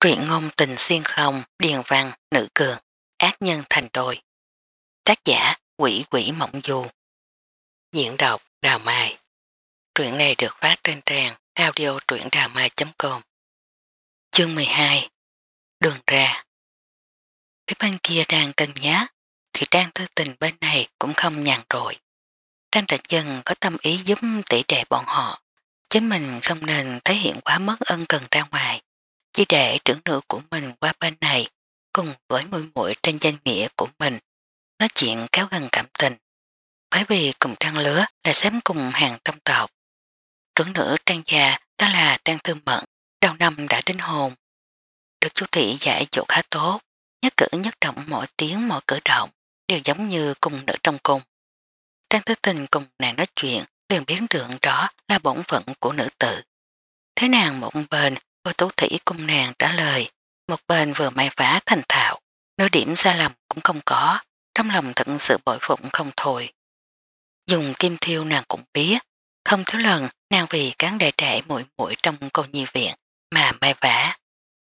truyện ngôn tình xuyên không, điền văn, nữ cường, ác nhân thành đôi. Tác giả quỷ quỷ mộng du. Diễn đọc Đào Mai. Truyện này được phát trên trang audio truyệnđàmai.com Chương 12 Đường ra Phía bên kia đang cân nhá thì trang thư tình bên này cũng không nhàn rồi. Trang trạch dân có tâm ý giúp tỉ đệ bọn họ chính mình không nên thể hiện quá mất ân cần ra ngoài chỉ để trưởng nữ của mình qua bên này, cùng với mũi mũi trên danh nghĩa của mình, nói chuyện kéo gần cảm tình. Bởi vì cùng trang lứa là xém cùng hàng trong tộc. Trưởng nữ trang già, ta là trang tư mận, đầu năm đã đến hồn. Được chú thị dạy dỗ khá tốt, nhất cử nhất động mọi tiếng mọi cử động, đều giống như cùng nữ trong cùng. Trang tư tình cùng nàng nói chuyện, liền biến tượng đó là bổn phận của nữ tự. Thế nàng một bên Cô tú thị cung nàng trả lời, một bên vừa may vá thành thạo, nửa điểm sai lầm cũng không có, trong lòng thật sự bội phụng không thôi. Dùng kim thiêu nàng cũng biết, không thiếu lần nàng vì cán đại trẻ mũi mũi trong cô nhi viện mà may vả.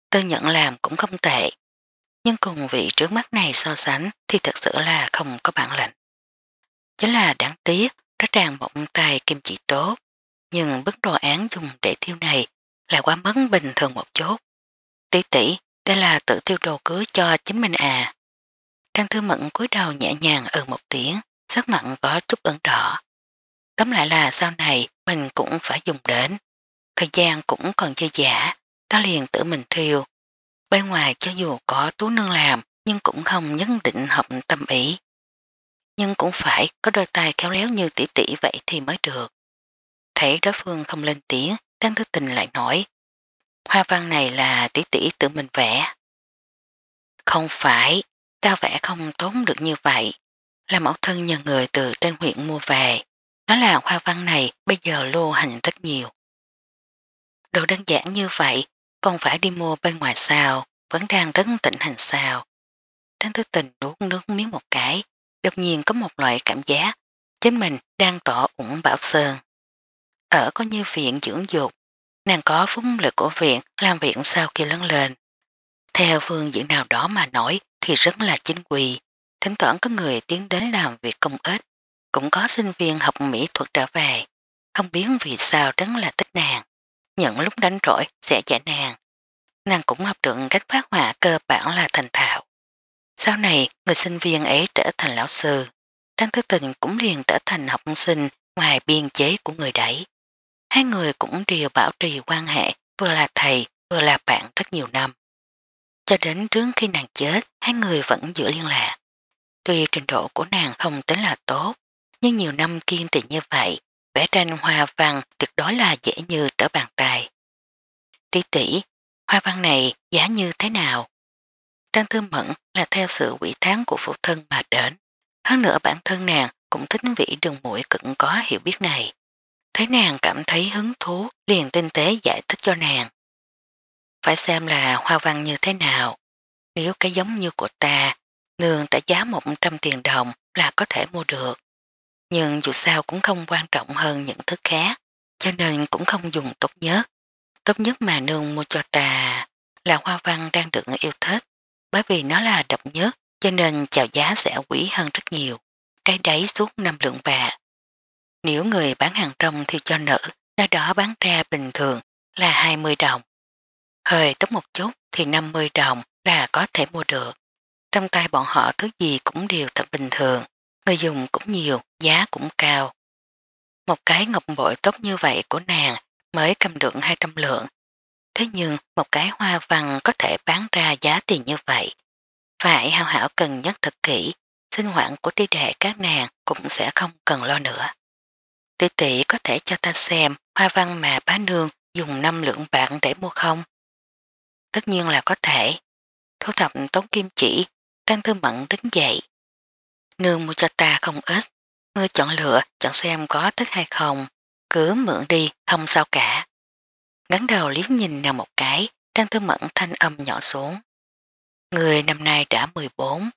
Tư nhận làm cũng không tệ, nhưng cùng vị trước mắt này so sánh thì thật sự là không có bản lệnh. Chính là đáng tiếc, rõ ràng mộng tài kim chỉ tốt, nhưng bức đồ án dùng để thiêu này là quá mất bình thường một chút. Tỷ tỷ, đây là tự tiêu đồ cưới cho chính mình à. Trang thư mận cúi đầu nhẹ nhàng ừ một tiếng, sắc mặn có chút ẩn đỏ. Tóm lại là sau này mình cũng phải dùng đến. Thời gian cũng còn dư giả, ta liền tự mình thiêu. Bên ngoài cho dù có tú nương làm, nhưng cũng không nhất định hợp tâm ý. Nhưng cũng phải có đôi tay khéo léo như tỷ tỷ vậy thì mới được. Thấy đối phương không lên tiếng, Trang Thư Tình lại nói, hoa văn này là tỷ tỷ tự mình vẽ. Không phải, ta vẽ không tốn được như vậy, là mẫu thân nhờ người từ trên huyện mua về. Nó là hoa văn này bây giờ lô hành rất nhiều. Đồ đơn giản như vậy, còn phải đi mua bên ngoài sao, vẫn đang rất tịnh hành sao. Trang Thư Tình đuốt nước miếng một cái, đột nhiên có một loại cảm giác chính mình đang tỏ ủng Bảo Sơn. Ở có như viện dưỡng dục, nàng có phúc lực của viện làm viện sau khi lớn lên. Theo phương diện nào đó mà nói thì rất là chính quy. Thỉnh thoảng có người tiến đến làm việc công ích, cũng có sinh viên học mỹ thuật trở về. Không biết vì sao rất là thích nàng. nhận lúc đánh rỗi sẽ dạy nàng. Nàng cũng học được cách phát họa cơ bản là thành thạo. Sau này, người sinh viên ấy trở thành lão sư. Trang Thứ Tình cũng liền trở thành học sinh ngoài biên chế của người đấy. Hai người cũng đều bảo trì quan hệ vừa là thầy vừa là bạn rất nhiều năm. Cho đến trước khi nàng chết, hai người vẫn giữ liên lạc. Tuy trình độ của nàng không tính là tốt, nhưng nhiều năm kiên trì như vậy, vẽ tranh hoa văn tuyệt đối là dễ như trở bàn tay. Tỷ tỷ, hoa văn này giá như thế nào? Trang Thư Mẫn là theo sự quỷ tháng của phụ thân mà đến. Hơn nữa bản thân nàng cũng thích vị đường mũi cận có hiểu biết này thấy nàng cảm thấy hứng thú liền tinh tế giải thích cho nàng. Phải xem là hoa văn như thế nào. Nếu cái giống như của ta, nương trả giá 100 tiền đồng là có thể mua được. Nhưng dù sao cũng không quan trọng hơn những thứ khác, cho nên cũng không dùng tốt nhất. Tốt nhất mà nương mua cho ta là hoa văn đang được yêu thích, bởi vì nó là độc nhất, cho nên chào giá sẽ quý hơn rất nhiều. Cái đáy suốt 5 lượng bạc, nếu người bán hàng trong thì cho nữ, nơi đó bán ra bình thường là 20 đồng. Hơi tốt một chút thì 50 đồng là có thể mua được. Trong tay bọn họ thứ gì cũng đều thật bình thường, người dùng cũng nhiều, giá cũng cao. Một cái ngọc bội tốt như vậy của nàng mới cầm được 200 lượng. Thế nhưng một cái hoa văn có thể bán ra giá tiền như vậy. Phải hao hảo cần nhất thật kỹ, sinh hoạt của ti đệ các nàng cũng sẽ không cần lo nữa tỷ tỷ có thể cho ta xem hoa văn mà bá nương dùng năm lượng bạc để mua không? Tất nhiên là có thể. Thu thập tốn kim chỉ, đang thư mận đứng dậy. Nương mua cho ta không ít, ngươi chọn lựa, chọn xem có thích hay không, cứ mượn đi, không sao cả. Ngắn đầu liếc nhìn nào một cái, đang thư mẫn thanh âm nhỏ xuống. Người năm nay đã 14,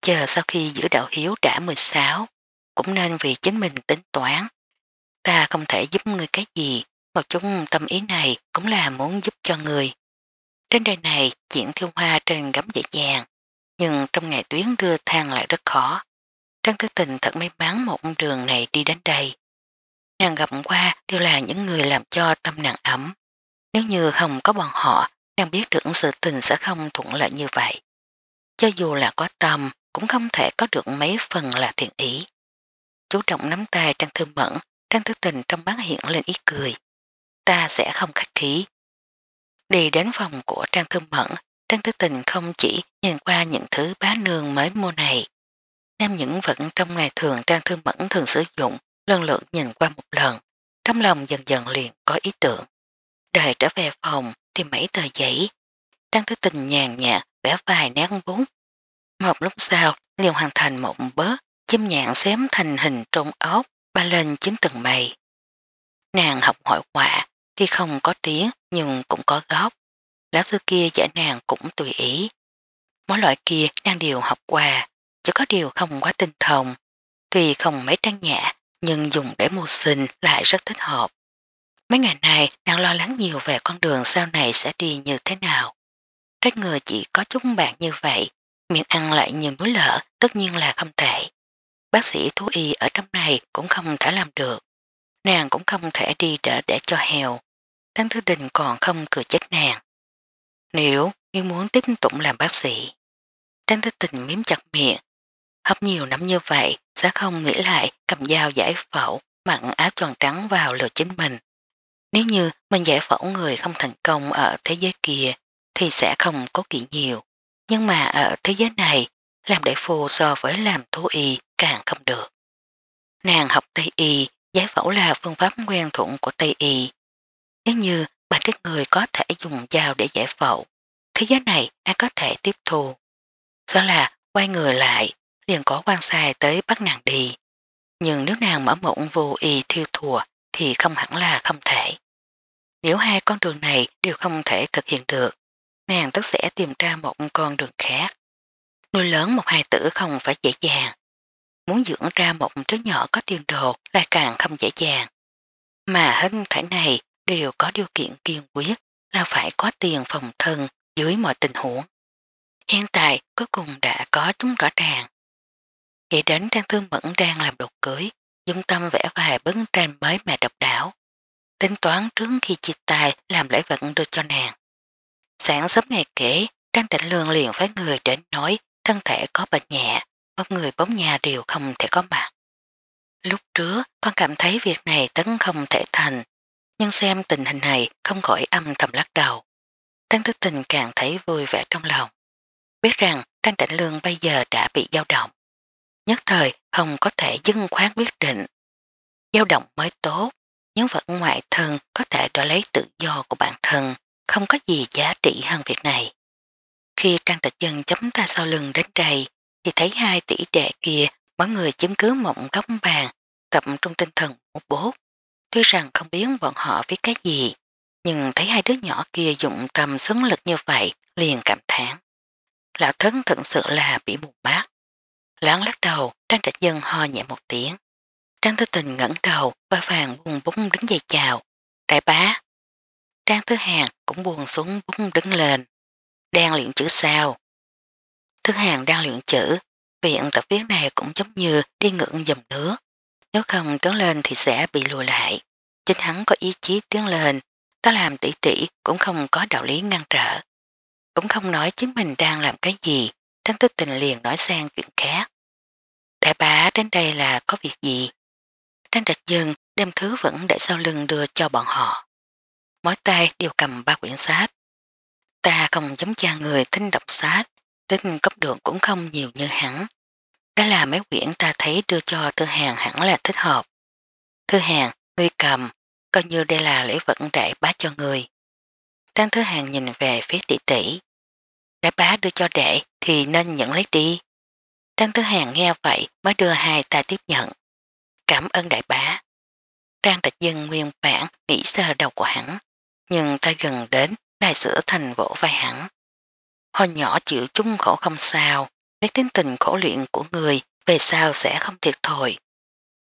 chờ sau khi giữ đạo hiếu đã 16, cũng nên vì chính mình tính toán ta không thể giúp người cái gì, một chút tâm ý này cũng là muốn giúp cho người. Trên đời này, chuyện thiêu hoa trên gấm dễ dàng, nhưng trong ngày tuyến đưa thang lại rất khó. Trang tư tình thật may mắn một đường này đi đến đây. Nàng gặp qua đều là những người làm cho tâm nàng ấm. Nếu như không có bọn họ, nàng biết được sự tình sẽ không thuận lợi như vậy. Cho dù là có tâm, cũng không thể có được mấy phần là thiện ý. Chú trọng nắm tay Trang Thư Mẫn Trang Tư Tình trong bán hiện lên ý cười. Ta sẽ không khách khí. Đi đến phòng của Trang Thư Mẫn, Trang thư Tình không chỉ nhìn qua những thứ bá nương mới mua này. Nam những vật trong ngày thường Trang Thư Mẫn thường sử dụng lần lượt nhìn qua một lần. Trong lòng dần dần liền có ý tưởng. Đợi trở về phòng tìm mấy tờ giấy. Trang thư Tình nhàn nhạt vẽ vài nét bút. Một lúc sau liền hoàn thành một bớt chim nhạn xém thành hình trông ốc ba lên chín tầng mây. Nàng học hội quả, thì không có tiếng nhưng cũng có góp. Lão sư kia dạy nàng cũng tùy ý. Mỗi loại kia nàng đều học quà chỉ có điều không quá tinh thông. Tuy không mấy trang nhã, nhưng dùng để mưu sinh lại rất thích hợp. Mấy ngày này nàng lo lắng nhiều về con đường sau này sẽ đi như thế nào. Rất ngờ chỉ có chúng bạn như vậy, miệng ăn lại nhiều núi lỡ tất nhiên là không thể bác sĩ thú y ở trong này cũng không thể làm được. Nàng cũng không thể đi để để cho heo. Đáng thứ đình còn không cười chết nàng. Nếu như muốn tiếp tục làm bác sĩ, Trang Thứ Tình miếm chặt miệng. Hấp nhiều năm như vậy, sẽ không nghĩ lại cầm dao giải phẫu, mặn áo tròn trắng vào lừa chính mình. Nếu như mình giải phẫu người không thành công ở thế giới kia, thì sẽ không có kỹ nhiều. Nhưng mà ở thế giới này, làm đại phu so với làm thú y càng không được. Nàng học Tây Y, giải phẫu là phương pháp quen thuận của Tây Y. Nếu như bạn các người có thể dùng dao để giải phẫu, thế giới này ai có thể tiếp thu. Do là quay người lại, liền có quan sai tới bắt nàng đi. Nhưng nếu nàng mở mộng vô y thiêu thùa thì không hẳn là không thể. Nếu hai con đường này đều không thể thực hiện được, nàng tất sẽ tìm ra một con đường khác. Nuôi lớn một hài tử không phải dễ dàng. Muốn dưỡng ra một đứa nhỏ có tiền đồ lại càng không dễ dàng. Mà hết thảy này đều có điều kiện kiên quyết là phải có tiền phòng thân dưới mọi tình huống. Hiện tại cuối cùng đã có chúng rõ ràng. Khi đến Trang Thương Mẫn đang làm đột cưới, dung tâm vẽ vài bấn tranh mới mà độc đảo. Tính toán trước khi chia tài làm lễ vận đưa cho nàng. Sáng sớm ngày kể, Trang Trịnh Lương liền phái người đến nói thân thể có bệnh nhẹ, bóc người bóng nhà đều không thể có mặt. Lúc trước con cảm thấy việc này tấn không thể thành, nhưng xem tình hình này không khỏi âm thầm lắc đầu. Tăng thức tình càng thấy vui vẻ trong lòng. Biết rằng Trang Đảnh Lương bây giờ đã bị dao động. Nhất thời không có thể dưng khoát quyết định. dao động mới tốt, những vật ngoại thân có thể đổi lấy tự do của bản thân, không có gì giá trị hơn việc này. Khi trang tịch dân chống ta sau lưng đến đây, thì thấy hai tỷ đệ kia mỗi người chiếm cứ mộng góc bàn, tập trung tinh thần một bốt. Tuy rằng không biết bọn họ viết cái gì, nhưng thấy hai đứa nhỏ kia dụng tầm xứng lực như vậy, liền cảm thán Lão thân thật sự là bị mù bát. Láng lắc đầu, trang trạch dân ho nhẹ một tiếng. Trang tư tình ngẩn đầu, và vàng buông búng đứng dậy chào. Đại bá. Trang thứ hàng cũng buồn xuống búng đứng lên đang luyện chữ sao. Thứ hàng đang luyện chữ, viện tập viết này cũng giống như đi ngưỡng dầm nữa. Nếu không tiến lên thì sẽ bị lùi lại. Chính hắn có ý chí tiến lên, có làm tỉ tỉ cũng không có đạo lý ngăn trở. Cũng không nói chính mình đang làm cái gì, đang tức tình liền nói sang chuyện khác. Đại bá đến đây là có việc gì? Trang trạch dừng đem thứ vẫn để sau lưng đưa cho bọn họ. Mỗi tay đều cầm ba quyển sách, Ta không giống cha người tính đọc sách, tính cấp độ cũng không nhiều như hắn. Đó là mấy quyển ta thấy đưa cho Thư Hàng hẳn là thích hợp. Thư Hàng, ngươi cầm, coi như đây là lễ vận đại bá cho người. Trang thư Hàng nhìn về phía tỷ tỷ. Đại bá đưa cho đệ thì nên nhận lấy đi. Trang thư Hàng nghe vậy mới đưa hai tay tiếp nhận. Cảm ơn đại bá. Trang Trạch Dân nguyên bản nghĩ sơ đầu của hắn. Nhưng ta gần đến Đại sữa thành vỗ vai hắn. Hồi nhỏ chịu chung khổ không sao, nếu tính tình khổ luyện của người về sao sẽ không thiệt thòi.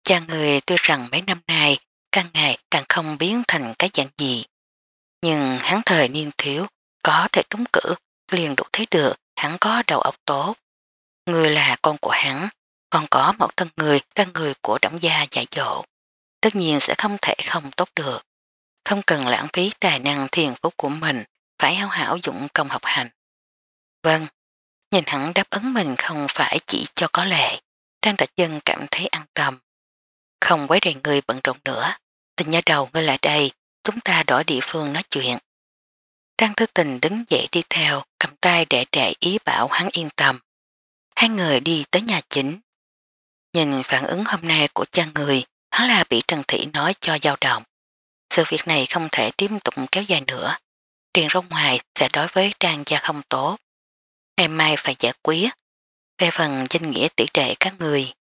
Cha người tuy rằng mấy năm nay càng ngày càng không biến thành cái dạng gì. Nhưng hắn thời niên thiếu, có thể trúng cử, liền đủ thấy được hắn có đầu óc tốt. Người là con của hắn, còn có một thân người là người của đảng gia dạy dỗ. Tất nhiên sẽ không thể không tốt được không cần lãng phí tài năng thiền phúc của mình, phải hảo hảo dụng công học hành. Vâng, nhìn hắn đáp ứng mình không phải chỉ cho có lệ, Trang Trạch Dân cảm thấy an tâm. Không quấy rầy người bận rộn nữa, tình nhà đầu ngươi lại đây, chúng ta đổi địa phương nói chuyện. Trang Thứ Tình đứng dậy đi theo, cầm tay để trẻ ý bảo hắn yên tâm. Hai người đi tới nhà chính. Nhìn phản ứng hôm nay của cha người, hắn là bị Trần Thị nói cho dao động sự việc này không thể tiếp tục kéo dài nữa. Truyền ra ngoài sẽ đối với Trang gia không tốt. Ngày mai phải giải quyết. Về phần danh nghĩa tỷ đệ các người,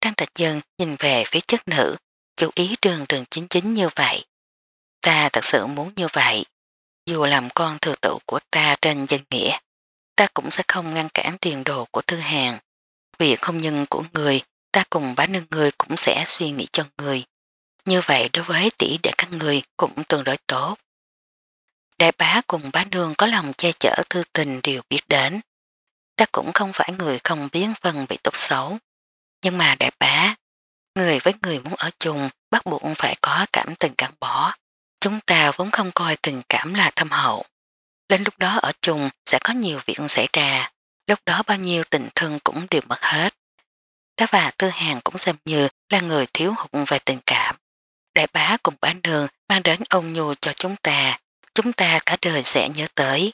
Trang Trạch Dân nhìn về phía chất nữ, chú ý đường đường chính chính như vậy. Ta thật sự muốn như vậy. Dù làm con thừa tự của ta trên danh nghĩa, ta cũng sẽ không ngăn cản tiền đồ của thư hàng. Việc không nhân của người, ta cùng bá nương người cũng sẽ suy nghĩ cho người. Như vậy đối với tỷ đệ các người cũng tương đối tốt. Đại bá cùng bá nương có lòng che chở thư tình đều biết đến. Ta cũng không phải người không biết phần bị tốt xấu. Nhưng mà đại bá, người với người muốn ở chung bắt buộc phải có cảm tình gắn bỏ. Chúng ta vốn không coi tình cảm là thâm hậu. Đến lúc đó ở chung sẽ có nhiều việc xảy ra. Lúc đó bao nhiêu tình thân cũng đều mất hết. Ta và Tư Hàng cũng xem như là người thiếu hụt về tình cảm. Đại bá cùng bán đường mang đến ông nhù cho chúng ta, chúng ta cả đời sẽ nhớ tới.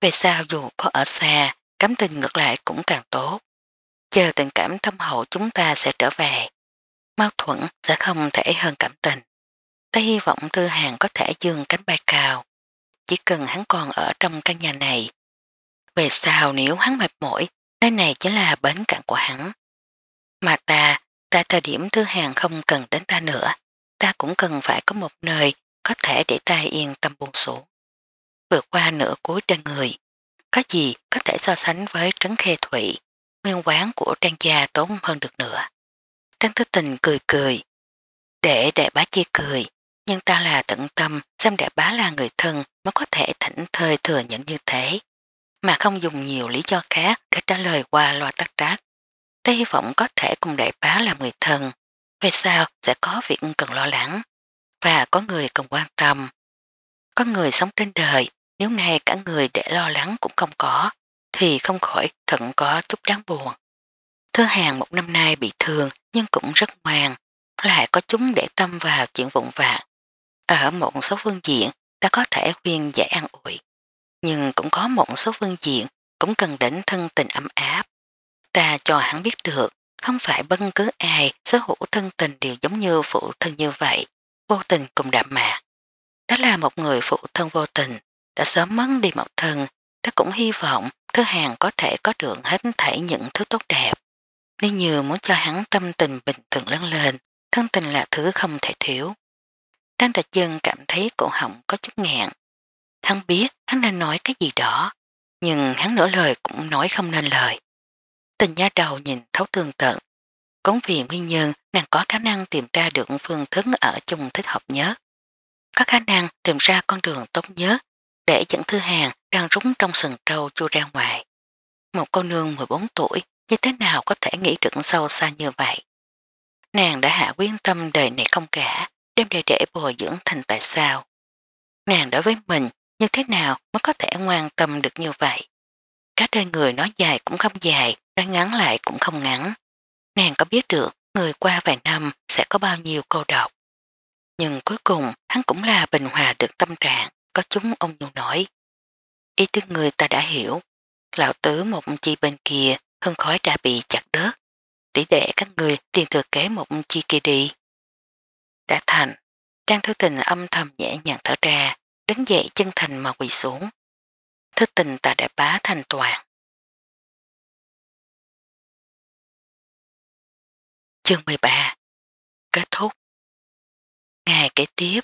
Về sao dù có ở xa, cảm tình ngược lại cũng càng tốt. Chờ tình cảm thâm hậu chúng ta sẽ trở về. Mau thuẫn sẽ không thể hơn cảm tình. Ta hy vọng Thư Hàng có thể dương cánh bay cao. Chỉ cần hắn còn ở trong căn nhà này. Về sao nếu hắn mệt mỏi, nơi này chỉ là bến cạn của hắn. Mà ta, tại thời điểm Thư Hàng không cần đến ta nữa ta cũng cần phải có một nơi có thể để ta yên tâm buồn xuống. Vượt qua nửa cuối trên người, có gì có thể so sánh với trấn khê thủy, nguyên quán của trang gia tốn hơn được nữa. Trang thức tình cười cười, để đại bá chia cười, nhưng ta là tận tâm xem đại bá là người thân mới có thể thảnh thơi thừa nhận như thế, mà không dùng nhiều lý do khác để trả lời qua loa tắc trách. Ta hy vọng có thể cùng đại bá làm người thân, về sau sẽ có việc cần lo lắng và có người cần quan tâm. Có người sống trên đời, nếu ngay cả người để lo lắng cũng không có, thì không khỏi thận có chút đáng buồn. Thứ hàng một năm nay bị thương nhưng cũng rất ngoan, lại có chúng để tâm vào chuyện vụn vạ. Ở một số phương diện ta có thể khuyên giải an ủi, nhưng cũng có một số phương diện cũng cần đến thân tình ấm áp. Ta cho hắn biết được không phải bất cứ ai sở hữu thân tình đều giống như phụ thân như vậy, vô tình cùng đạm mạc. Đó là một người phụ thân vô tình, đã sớm mất đi một thân, ta cũng hy vọng thứ hàng có thể có được hết thể những thứ tốt đẹp. Nếu như muốn cho hắn tâm tình bình thường lớn lên, thân tình là thứ không thể thiếu. Đăng Trạch Dân cảm thấy cổ họng có chút ngẹn. Hắn biết hắn nên nói cái gì đó, nhưng hắn nửa lời cũng nói không nên lời tình giá đầu nhìn thấu tương tận. Cống vì nguyên nhân nàng có khả năng tìm ra được phương thức ở chung thích hợp nhớ, Có khả năng tìm ra con đường tốt nhớ để dẫn thư hàng đang rúng trong sừng trâu chua ra ngoài. Một cô nương 14 tuổi như thế nào có thể nghĩ được sâu xa như vậy? Nàng đã hạ quyết tâm đời này không cả, đem đề để bồi dưỡng thành tại sao. Nàng đối với mình như thế nào mới có thể ngoan tâm được như vậy? các đôi người nói dài cũng không dài, nói ngắn lại cũng không ngắn. Nàng có biết được người qua vài năm sẽ có bao nhiêu cô độc. Nhưng cuối cùng hắn cũng là bình hòa được tâm trạng, có chúng ông nhu nổi. Ý tư người ta đã hiểu, lão tứ một chi bên kia hương khói đã bị chặt đớt. Tỷ đệ các người liền thừa kế một chi kia đi. Đã thành, Trang Thư Tình âm thầm nhẹ nhàng thở ra, đứng dậy chân thành mà quỳ xuống, thức tình tà đại bá thành toàn. Chương 13 Kết thúc Ngày kế tiếp,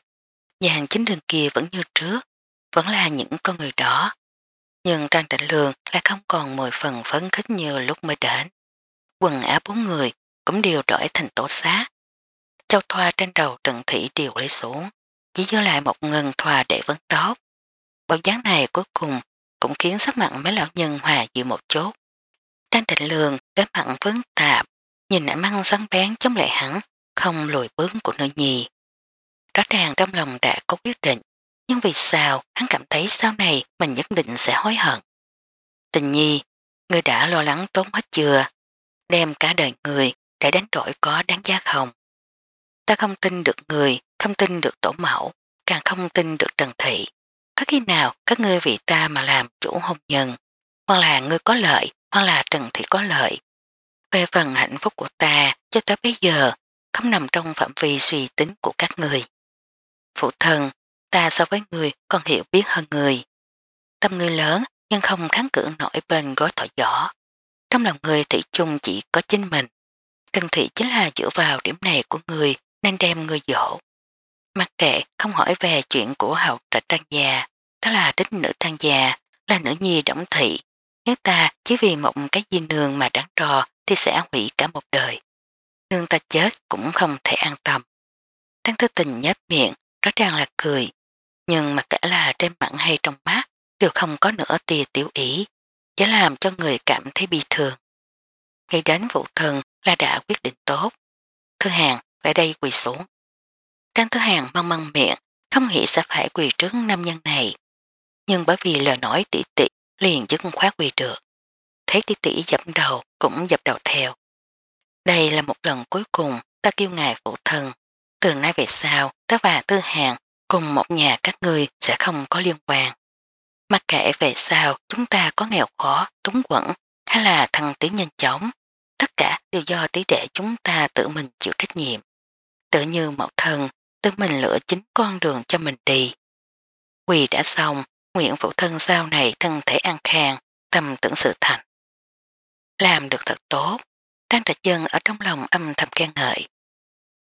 dàn chính đường kia vẫn như trước, vẫn là những con người đó. Nhưng Trang Định Lương lại không còn mười phần phấn khích như lúc mới đến. Quần áo bốn người cũng đều đổi thành tổ xá. Châu thoa trên đầu Trần Thị đều lấy xuống, chỉ dư lại một ngân thoa để vấn tốt. Bộ dáng này cuối cùng cũng khiến sắc mặt mấy lão nhân hòa dịu một chút. Đang định lường, đối mặt phức tạp, nhìn ảnh mắt sáng bén chống lại hắn, không lùi bước của nữ nhi. Rõ ràng trong lòng đã có quyết định, nhưng vì sao hắn cảm thấy sau này mình nhất định sẽ hối hận. Tình nhi, người đã lo lắng tốn hết chưa? Đem cả đời người để đánh đổi có đáng giá không? Ta không tin được người, không tin được tổ mẫu, càng không tin được trần thị. Có khi nào các ngươi vì ta mà làm chủ hôn nhân, hoặc là ngươi có lợi, hoặc là Trần Thị có lợi. Về phần hạnh phúc của ta, cho tới bây giờ, không nằm trong phạm vi suy tính của các người. Phụ thân, ta so với người còn hiểu biết hơn người. Tâm người lớn nhưng không kháng cự nổi bên gói thỏ giỏ. Trong lòng người thị chung chỉ có chính mình. Trần thị chính là dựa vào điểm này của người nên đem người dỗ. Mặc kệ không hỏi về chuyện của hậu trạch trang gia. Đó là đích nữ trang già, là nữ nhi động thị. Nếu ta chỉ vì một cái di nương mà đáng trò thì sẽ hủy cả một đời. Nương ta chết cũng không thể an tâm. Trang thư tình nhấp miệng, rõ ràng là cười. Nhưng mà cả là trên mặt hay trong mắt đều không có nửa tia tiểu ý, chỉ làm cho người cảm thấy bi thường. Ngay đến vụ thần là đã quyết định tốt. Thư hàng lại đây quỳ xuống. Trang Thứ Hàng mong măng miệng, không nghĩ sẽ phải quỳ trước nam nhân này nhưng bởi vì lời nói tỷ tỷ liền dứt khoát quỳ được. Thấy tỷ tỷ dập đầu cũng dập đầu theo. Đây là một lần cuối cùng ta kêu ngài phụ thân. Từ nay về sau, ta và Tư Hàng cùng một nhà các ngươi sẽ không có liên quan. Mặc kệ về sau chúng ta có nghèo khó, túng quẩn hay là thăng tiến nhanh chóng, tất cả đều do tí đệ chúng ta tự mình chịu trách nhiệm. Tự như mẫu thân, tự mình lựa chính con đường cho mình đi. Quỳ đã xong, nguyện phụ Thân sau này thân thể an khang, tâm tưởng sự thành. Làm được thật tốt, đang trạch dân ở trong lòng âm thầm khen ngợi.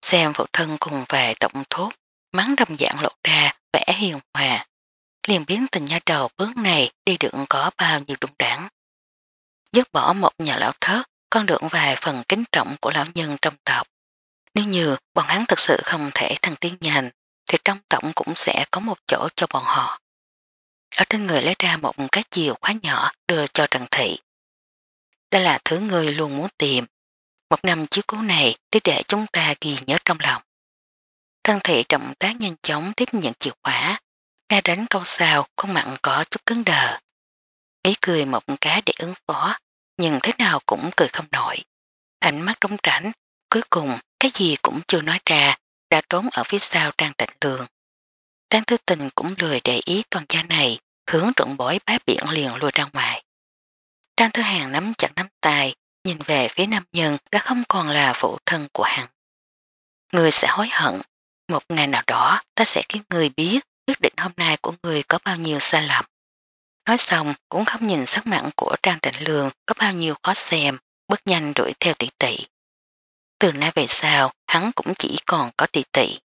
Xem phụ Thân cùng về tổng thốt, mắng đồng dạng lộ ra, vẽ hiền hòa. Liền biến tình nha đầu bước này đi được có bao nhiêu đúng đắn. Dứt bỏ một nhà lão thớt, con được vài phần kính trọng của lão nhân trong tộc. Nếu như bọn hắn thật sự không thể thăng tiến nhanh, thì trong tổng cũng sẽ có một chỗ cho bọn họ ở trên người lấy ra một cái chìa khóa nhỏ đưa cho Trần Thị. Đây là thứ người luôn muốn tìm. Một năm chiếu cố này tí để chúng ta ghi nhớ trong lòng. Trần Thị trọng tác nhanh chóng tiếp nhận chìa khóa. Nghe đến câu sau, con mặn có chút cứng đờ. Ý cười một cái để ứng phó, nhưng thế nào cũng cười không nổi. Ánh mắt trống rảnh, cuối cùng cái gì cũng chưa nói ra, đã trốn ở phía sau trang trạch tường. Trang thư tình cũng lười để ý toàn gia này, hướng trộn bối bái biển liền lùa ra ngoài. Trang thư hàng nắm chặt nắm tay, nhìn về phía nam nhân đã không còn là phụ thân của hắn. Người sẽ hối hận, một ngày nào đó ta sẽ khiến người biết quyết định hôm nay của người có bao nhiêu sai lầm. Nói xong cũng không nhìn sắc mặn của Trang Trịnh Lương có bao nhiêu khó xem, bước nhanh đuổi theo tỷ tỷ. Từ nay về sau, hắn cũng chỉ còn có tỷ tỷ.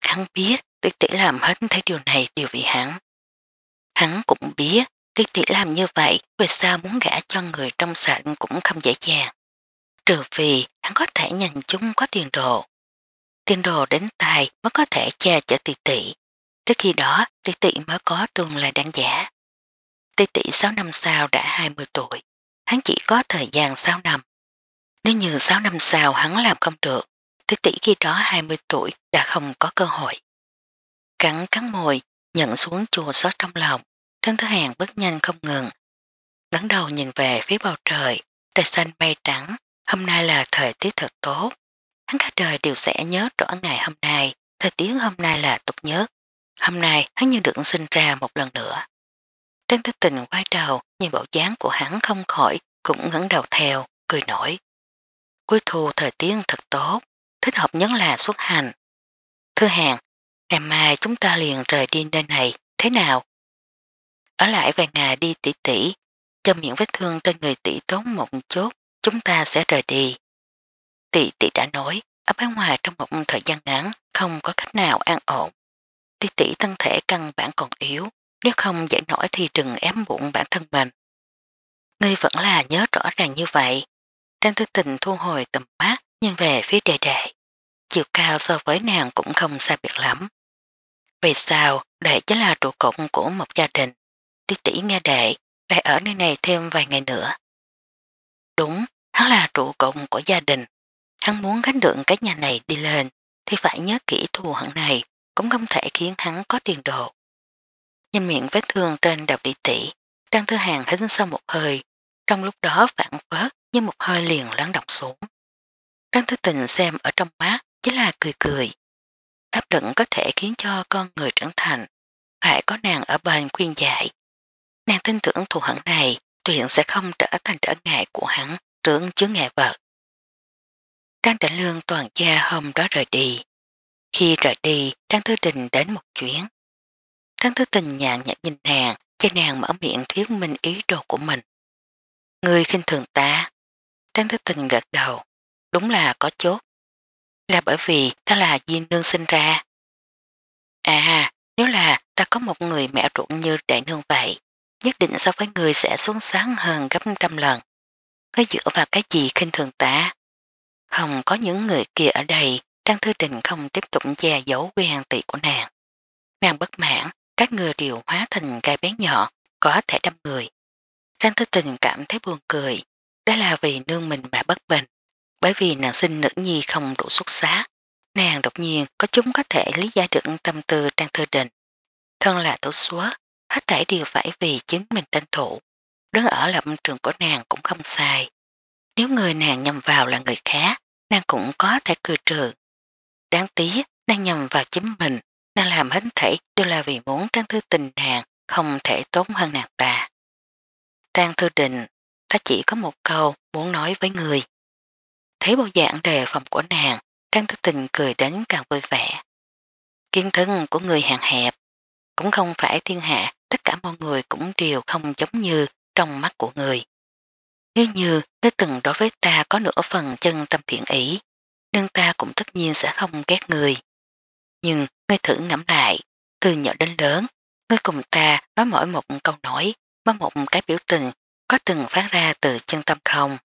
Hắn biết tỷ tỷ làm hết thấy điều này đều vì hắn. Hắn cũng biết Tiết tỷ làm như vậy về sao muốn gã cho người trong sạch cũng không dễ dàng. Trừ vì hắn có thể nhìn chúng có tiền đồ. Tiền đồ đến tài mới có thể che chở tỷ tỷ. Tới khi đó tỷ tỷ mới có tương lai đáng giả. Tỷ tỷ 6 năm sau đã 20 tuổi. Hắn chỉ có thời gian 6 năm. Nếu như 6 năm sau hắn làm không được, tỷ tỷ khi đó 20 tuổi đã không có cơ hội. Cắn cắn môi, nhận xuống chùa xót trong lòng Trương Thứ Hàng bước nhanh không ngừng. Đắn đầu nhìn về phía bầu trời, trời xanh bay trắng, hôm nay là thời tiết thật tốt. Hắn cả đời đều sẽ nhớ rõ ngày hôm nay, thời tiết hôm nay là tục nhất. Hôm nay hắn như được sinh ra một lần nữa. Trương Thứ Tình quay đầu nhìn bộ dáng của hắn không khỏi cũng ngẩng đầu theo, cười nổi. Cuối thu thời tiết thật tốt, thích hợp nhất là xuất hành. Thứ hàng, ngày mai chúng ta liền rời đi nơi này, thế nào? Ở lại vài ngày đi tỷ tỷ, cho miệng vết thương trên người tỷ tốn một chút, chúng ta sẽ rời đi. Tỷ tỷ đã nói, ở bên ngoài trong một thời gian ngắn, không có cách nào an ổn. Tỷ tỷ thân thể căn bản còn yếu, nếu không dậy nổi thì đừng ém bụng bản thân mình. Ngươi vẫn là nhớ rõ ràng như vậy. Trang tư tình thu hồi tầm mắt, nhìn về phía đề đệ. Chiều cao so với nàng cũng không xa biệt lắm. Vì sao, đệ chính là trụ cột của một gia đình tỷ tỷ nghe đệ, lại ở nơi này thêm vài ngày nữa. Đúng, hắn là trụ cộng của gia đình. Hắn muốn gánh được cái nhà này đi lên, thì phải nhớ kỹ thù hận này, cũng không thể khiến hắn có tiền đồ. Nhìn miệng vết thương trên đầu tỷ tỷ, Trang Thư Hàng hít sâu một hơi, trong lúc đó phản phớt như một hơi liền lắng đọc xuống. Trang Thư Tình xem ở trong mắt chỉ là cười cười. Áp lực có thể khiến cho con người trưởng thành, lại có nàng ở bên khuyên dạy, Nàng tin tưởng thù hẳn này tuyện sẽ không trở thành trở ngại của hắn trưởng chứa ngại vật. Trang Trịnh Lương toàn gia hôm đó rời đi. Khi rời đi, Trang Thư Đình đến một chuyến. Trang Thư Tình nhàn nhạt nhìn nàng, cho nàng mở miệng thuyết minh ý đồ của mình. Người khinh thường ta. Trang Thư Tình gật đầu. Đúng là có chốt. Là bởi vì ta là Diên Nương sinh ra. À, nếu là ta có một người mẹ ruộng như đại nương vậy, nhất định so với người sẽ xuống sáng hơn gấp trăm lần. Ngươi dựa vào cái gì khinh thường ta? Không có những người kia ở đây, đang Thư Đình không tiếp tục che giấu quy hàng tỷ của nàng. Nàng bất mãn, các người đều hóa thành gai bé nhỏ, có thể đâm người. Trang Thư Tình cảm thấy buồn cười, đó là vì nương mình mà bất bình, bởi vì nàng sinh nữ nhi không đủ xuất sắc. Nàng đột nhiên có chúng có thể lý giải được tâm tư Trang Thư định, Thân là tổ súa, hết thảy đều phải vì chính mình tranh thủ. Đứng ở lập trường của nàng cũng không sai. Nếu người nàng nhầm vào là người khác, nàng cũng có thể cười trừ. Đáng tiếc, nàng nhầm vào chính mình, nàng làm hết thảy đều là vì muốn trang thư tình nàng không thể tốn hơn nàng ta. Trang thư định, ta chỉ có một câu muốn nói với người. Thấy bộ dạng đề phòng của nàng, Trang Thư Tình cười đến càng vui vẻ. Kiên thân của người hàng hẹp, cũng không phải thiên hạ tất cả mọi người cũng đều không giống như trong mắt của người. Nếu như nó từng đối với ta có nửa phần chân tâm thiện ý, nên ta cũng tất nhiên sẽ không ghét người. Nhưng ngươi thử ngẫm lại, từ nhỏ đến lớn, ngươi cùng ta nói mỗi một câu nói, mỗi một cái biểu tình có từng phát ra từ chân tâm không.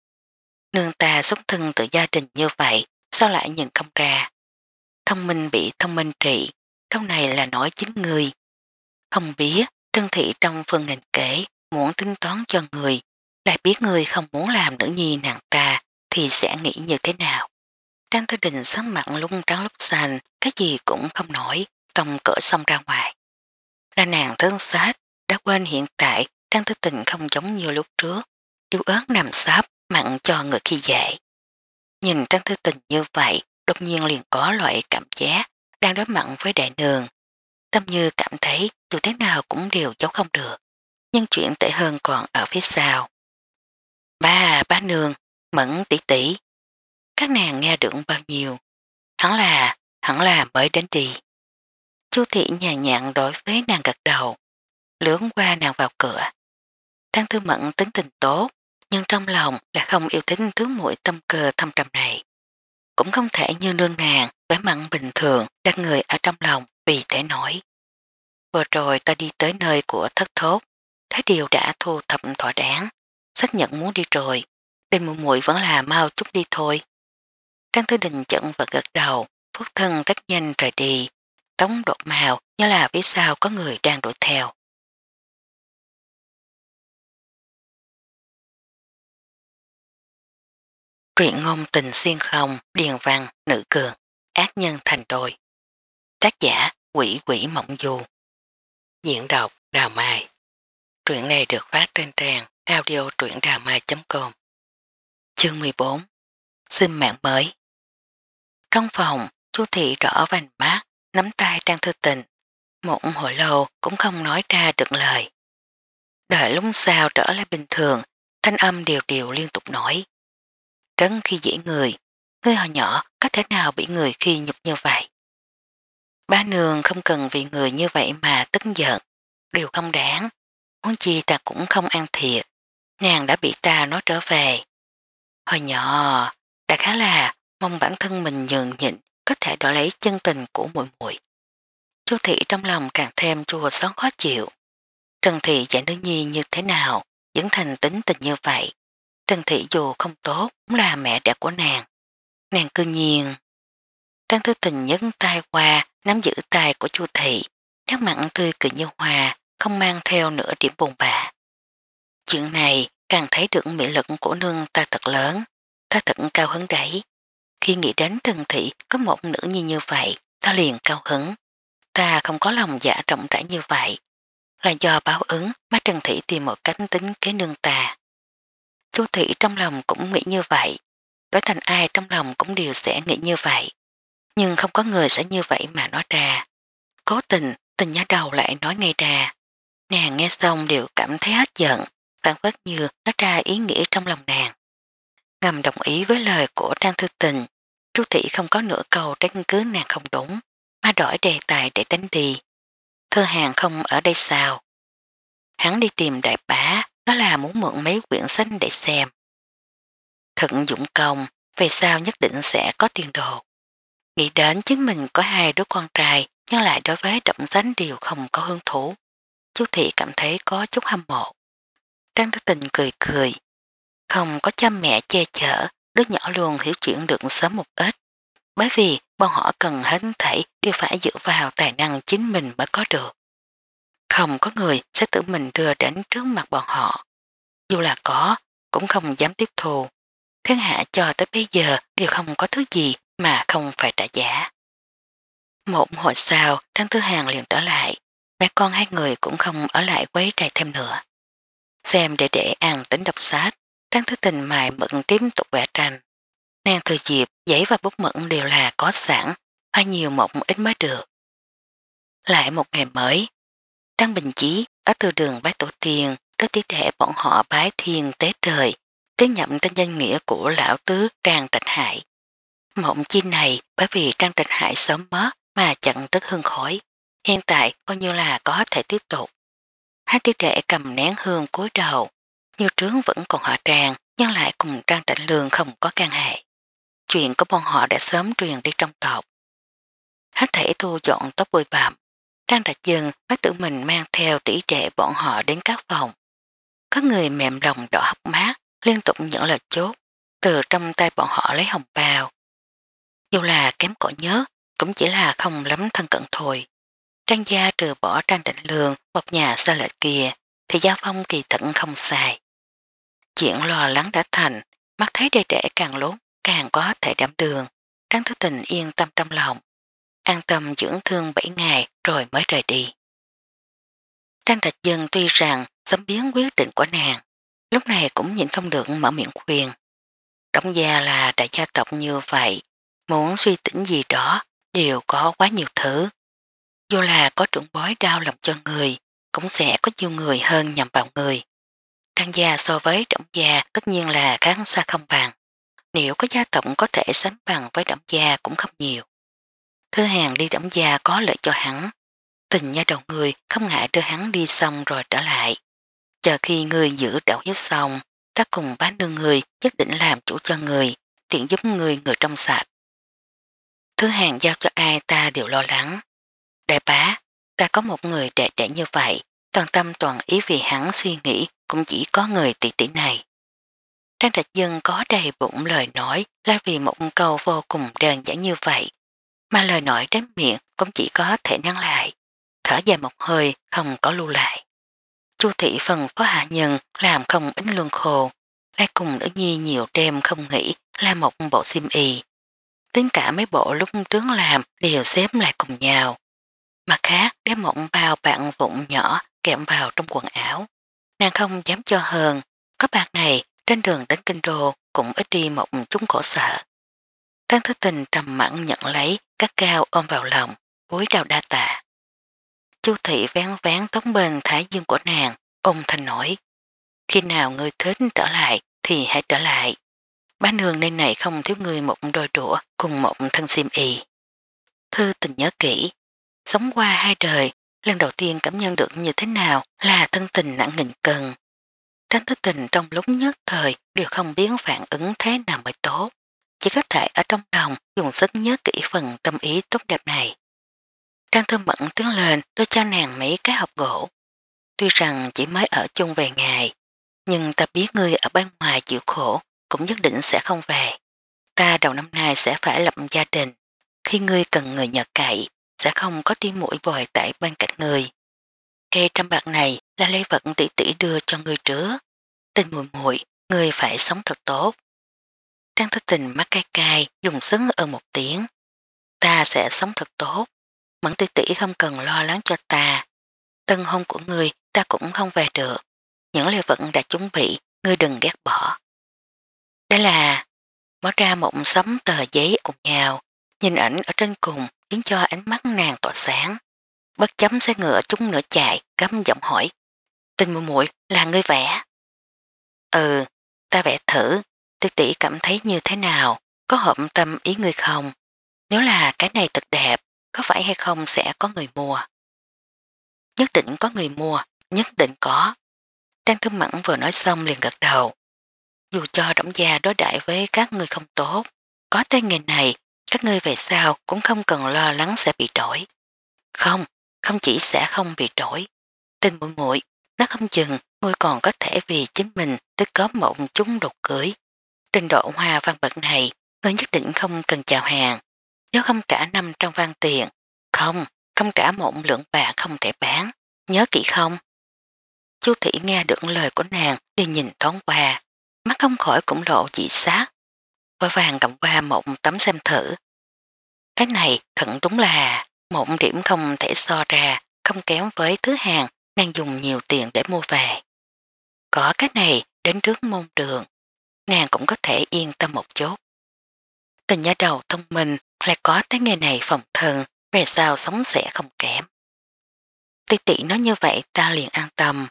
Nương ta xuất thân từ gia đình như vậy, sao lại nhìn không ra? Thông minh bị thông minh trị, câu này là nói chính người. Không biết Trân Thị trong phần ngành kể muốn tính toán cho người, lại biết người không muốn làm nữ nhi nàng ta thì sẽ nghĩ như thế nào. Trang Tư Đình sớm mặn lung trắng lúc xanh, cái gì cũng không nổi, tông cỡ xong ra ngoài. Là nàng thân sát, đã quên hiện tại Trang Tư Tình không giống như lúc trước, yêu ớt nằm sáp mặn cho người khi dễ. Nhìn Trang Tư Tình như vậy, đột nhiên liền có loại cảm giác đang đối mặn với đại nương, Tâm Như cảm thấy dù thế nào cũng đều giấu không được, nhưng chuyện tệ hơn còn ở phía sau. Ba ba nương, mẫn tỷ tỷ. Các nàng nghe được bao nhiêu? Hẳn là, hẳn là mới đến đi. Chú thị nhà nhặn đối với nàng gật đầu, lưỡng qua nàng vào cửa. đang thư mẫn tính tình tốt, nhưng trong lòng là không yêu tính thứ mũi tâm cơ thâm trầm này. Cũng không thể như nương nàng với mặn bình thường đặt người ở trong lòng vì thế nói Vừa rồi ta đi tới nơi của thất thốt, thấy điều đã thu thập thỏa đáng, xác nhận muốn đi rồi, đinh mụ muội vẫn là mau chút đi thôi. Trang thứ Đình chận và gật đầu, phút thân rất nhanh rời đi, tống đột màu như là phía sau có người đang đuổi theo. Truyện ngôn tình xuyên không, điền văn, nữ cường, ác nhân thành đôi. Tác giả Quỷ quỷ mộng du Diễn đọc Đào Mai Truyện này được phát trên trang audio truyệnđàmai.com Chương 14 Xin mạng mới Trong phòng, chú thị rõ vành bát, nắm tay trang thư tình. Một hồi lâu cũng không nói ra được lời. Đợi lúc sau trở lại bình thường, thanh âm điều điều liên tục nói Trấn khi dễ người, người họ nhỏ có thể nào bị người khi nhục như vậy? Ba nương không cần vì người như vậy mà tức giận, điều không đáng. Muốn chi ta cũng không ăn thiệt, nàng đã bị ta nói trở về. Hồi nhỏ, đã khá là mong bản thân mình nhường nhịn có thể đổi lấy chân tình của muội muội. Chú thị trong lòng càng thêm chua xót khó chịu. Trần thị dạy nữ nhi như thế nào, dẫn thành tính tình như vậy. Trần thị dù không tốt, cũng là mẹ đẹp của nàng. Nàng cư nhiên Trang Thư Tình nhấn tay qua, nắm giữ tay của Chu Thị, nét mặn tươi cười như hòa, không mang theo nửa điểm buồn bạ. Chuyện này càng thấy được mỹ lực của nương ta thật lớn, ta thật cao hứng đấy. Khi nghĩ đến Trần Thị có một nữ như như vậy, ta liền cao hứng. Ta không có lòng giả rộng rãi như vậy. Là do báo ứng má Trần Thị tìm một cách tính kế nương ta. Chú Thị trong lòng cũng nghĩ như vậy. Đối thành ai trong lòng cũng đều sẽ nghĩ như vậy nhưng không có người sẽ như vậy mà nói ra. Cố tình, tình nhá đầu lại nói ngay ra. Nàng nghe xong đều cảm thấy hết giận, phản phất như nó ra ý nghĩa trong lòng nàng. Ngầm đồng ý với lời của Trang Thư Tình, chú Thị không có nửa câu tránh cứ nàng không đúng, mà đổi đề tài để đánh đi. thư hàng không ở đây sao? Hắn đi tìm đại bá, nó là muốn mượn mấy quyển sách để xem. Thận dụng công, về sau nhất định sẽ có tiền đồ. Nghĩ đến chính mình có hai đứa con trai nhưng lại đối với động sánh đều không có hương thú. Chú Thị cảm thấy có chút hâm mộ. Trang thức tình cười cười. Không có cha mẹ che chở, đứa nhỏ luôn hiểu chuyện được sớm một ít. Bởi vì bọn họ cần hết thể đều phải dựa vào tài năng chính mình mới có được. Không có người sẽ tự mình đưa đến trước mặt bọn họ. Dù là có, cũng không dám tiếp thù. Thiên hạ cho tới bây giờ đều không có thứ gì mà không phải trả giá. Một hồi sau, Đăng Thứ Hàng liền trở lại, mẹ con hai người cũng không ở lại quấy rầy thêm nữa. Xem để để ăn tính đọc sách, Đăng Thứ Tình mài mận tiếp tục vẽ tranh. Nàng thừa dịp, giấy và bút mận đều là có sẵn, hoa nhiều mộng ít mới được. Lại một ngày mới, Đăng Bình Chí ở từ đường bái tổ tiền, đối tí đệ bọn họ bái thiên tế trời tiến nhậm trên danh nghĩa của lão tứ Trang Trạch hại. Mộng chi này bởi vì Trang Trịch Hải sớm mất mà chặn rất hương khói. Hiện tại coi như là có thể tiếp tục. Hai tiêu trẻ cầm nén hương cúi đầu. Như trướng vẫn còn họ tràng nhưng lại cùng Trang Trịnh Lương không có can hệ. Chuyện của bọn họ đã sớm truyền đi trong tộc. Hết thể thu dọn tóc bôi bạm. Trang Trạch Dừng bác tự mình mang theo tỷ trẻ bọn họ đến các phòng. Có người mềm lòng đỏ hấp mát, liên tục những lời chốt từ trong tay bọn họ lấy hồng bào dù là kém cỏi nhớ, cũng chỉ là không lắm thân cận thôi. Trang gia trừ bỏ trang định lường một nhà xa lợi kia, thì giao phong kỳ thận không xài. Chuyện lo lắng đã thành, mắt thấy đê trẻ càng lốn, càng có thể đảm đường. Trang thứ tình yên tâm trong lòng. An tâm dưỡng thương 7 ngày rồi mới rời đi. Trang trạch dân tuy rằng sớm biến quyết định của nàng, lúc này cũng nhìn không được mở miệng khuyên. Đóng gia là đại gia tộc như vậy, muốn suy tĩnh gì đó đều có quá nhiều thứ. Dù là có trưởng bói đau lòng cho người, cũng sẽ có nhiều người hơn nhằm vào người. Trang gia so với động gia tất nhiên là kháng xa không bằng. Nếu có gia tổng có thể sánh bằng với động gia cũng không nhiều. Thứ hàng đi động gia có lợi cho hắn. Tình nha đầu người không ngại đưa hắn đi xong rồi trở lại. Chờ khi người giữ đạo hiếu xong, ta cùng bán đưa người nhất định làm chủ cho người, tiện giúp người người trong sạch. Thứ hàng giao cho ai ta đều lo lắng. Đại bá, ta có một người đệ đệ như vậy, toàn tâm toàn ý vì hắn suy nghĩ cũng chỉ có người tỷ tỷ này. Trang Trạch Dân có đầy bụng lời nói là vì một câu vô cùng đơn giản như vậy, mà lời nói đến miệng cũng chỉ có thể ngăn lại, thở dài một hơi không có lưu lại. Chu thị phần phó hạ nhân làm không ít luân khô, lại cùng nữ nhi nhiều đêm không nghĩ là một bộ sim y tính cả mấy bộ lúc trước làm đều xếp lại cùng nhau. Mặt khác đem mộng bao bạn vụn nhỏ kẹm vào trong quần áo. Nàng không dám cho hơn, có bạc này trên đường đến kinh đô cũng ít đi một chúng khổ sợ. Trang thức tình trầm mặn nhận lấy các cao ôm vào lòng, bối đào đa tạ. Chu thị vén vén tống bên thái dương của nàng, ôm thành nổi. Khi nào người thích trở lại thì hãy trở lại. Bán đường nơi này không thiếu người một đôi đũa cùng một thân xiêm y. Thư tình nhớ kỹ, sống qua hai đời, lần đầu tiên cảm nhận được như thế nào là thân tình nặng nghìn cần Tránh thức tình trong lúc nhất thời đều không biến phản ứng thế nào mới tốt, chỉ có thể ở trong lòng dùng sức nhớ kỹ phần tâm ý tốt đẹp này. Trang thư mẫn tiếng lên đưa cho nàng mấy cái hộp gỗ. Tuy rằng chỉ mới ở chung vài ngày, nhưng ta biết ngươi ở bên ngoài chịu khổ cũng nhất định sẽ không về. Ta đầu năm nay sẽ phải lập gia đình. Khi ngươi cần người nhờ cậy, sẽ không có tim mũi bồi tại bên cạnh ngươi. Cây trăm bạc này là lê vật tỷ tỷ đưa cho ngươi trước. Tình mùi mùi ngươi phải sống thật tốt. Trang thức tình mắt cay cay, dùng sức ở một tiếng. Ta sẽ sống thật tốt. Mẫn tỷ tỷ không cần lo lắng cho ta. Tân hôn của ngươi ta cũng không về được. Những lê vận đã chuẩn bị, ngươi đừng ghét bỏ. Thế là bỏ ra một sấm tờ giấy cùng nhau, nhìn ảnh ở trên cùng khiến cho ánh mắt nàng tỏa sáng. Bất chấm xe ngựa chúng nữa chạy, cắm giọng hỏi. Tình mùi muội là người vẽ. Ừ, ta vẽ thử, tỷ tỷ cảm thấy như thế nào, có hợp tâm ý người không? Nếu là cái này thật đẹp, có phải hay không sẽ có người mua? Nhất định có người mua, nhất định có. Trang Thư Mẫn vừa nói xong liền gật đầu, dù cho đổng gia đối đại với các người không tốt, có tay nghề này, các ngươi về sau cũng không cần lo lắng sẽ bị đổi. Không, không chỉ sẽ không bị đổi. Tình mũi mũi, nó không chừng, ngươi còn có thể vì chính mình tích có mộng chúng đột cưới. Trình độ hoa văn bậc này, ngươi nhất định không cần chào hàng. Nếu không trả 500 văn tiền, không, không trả mộng lượng bạc không thể bán. Nhớ kỹ không? Chú Thị nghe được lời của nàng đi nhìn thoáng qua mắt không khỏi cũng lộ dị sát. Vội vàng cầm qua một tấm xem thử. Cái này thật đúng là một điểm không thể so ra, không kém với thứ hàng đang dùng nhiều tiền để mua về. Có cái này đến trước môn đường, nàng cũng có thể yên tâm một chút. Tình nhớ đầu thông minh lại có cái nghề này phòng thân, về sao sống sẽ không kém. Tỷ tỷ nói như vậy ta liền an tâm,